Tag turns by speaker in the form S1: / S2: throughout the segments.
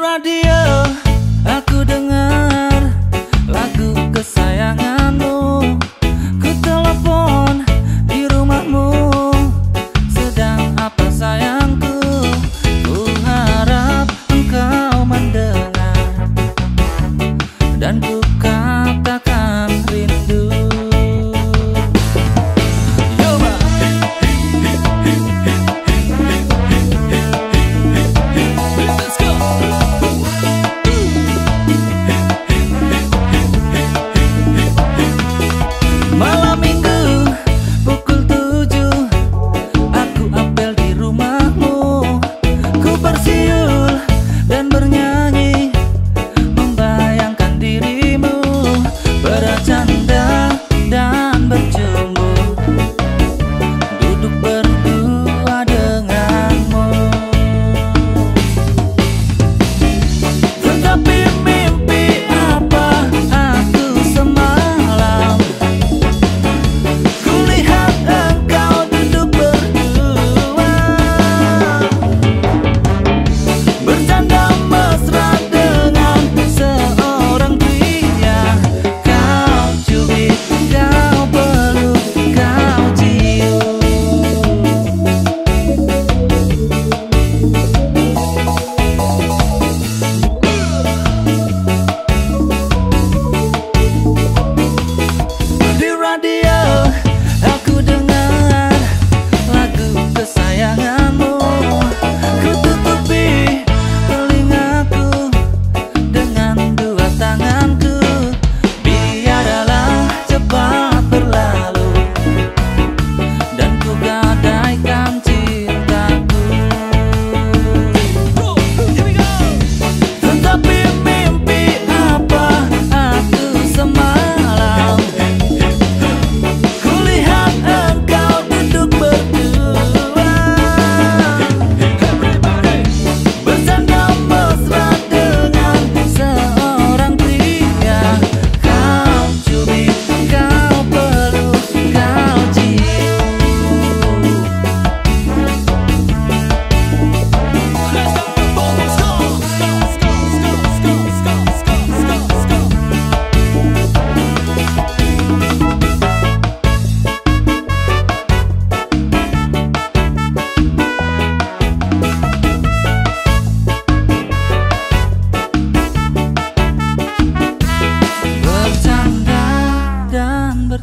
S1: radio aku dengar lagu kesayanganmu.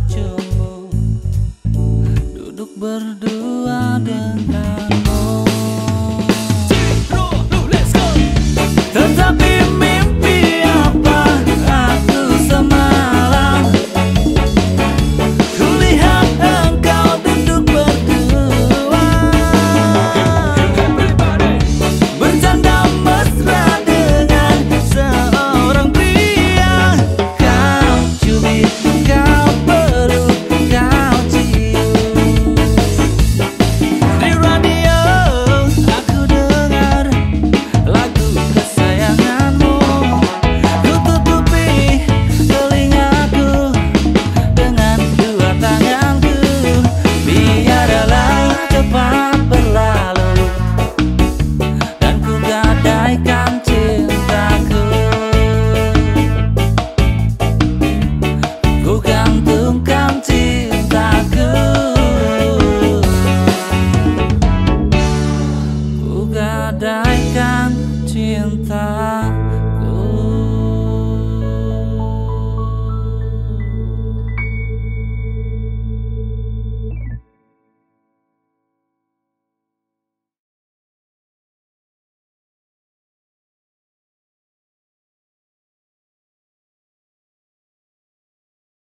S1: bercumbu Duduk berdua denganmu. Tetapi